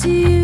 see you.